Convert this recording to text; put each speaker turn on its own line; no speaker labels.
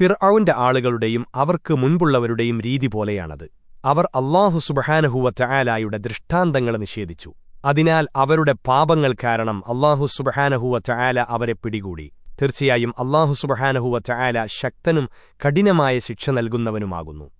ഫിർഔന്റെ ആളുകളുടെയും അവർക്ക് മുൻപുള്ളവരുടെയും രീതി പോലെയാണത്. അവർ അള്ളാഹു സുബഹാനഹുവ ചായാലായുടെ ദൃഷ്ടാന്തങ്ങൾ നിഷേധിച്ചു. അതിനാൽ അവരുടെ പാപങ്ങൾ കാരണം അള്ളാഹു സുബഹാനഹുവ ചായാല അവരെ പിടികൂടി. തീർച്ചയായും അള്ളാഹു സുബഹാനഹുവ ചായാല ശക്തനും കഠിനമായ ശിക്ഷ നൽകുന്നവനുമാകുന്നു.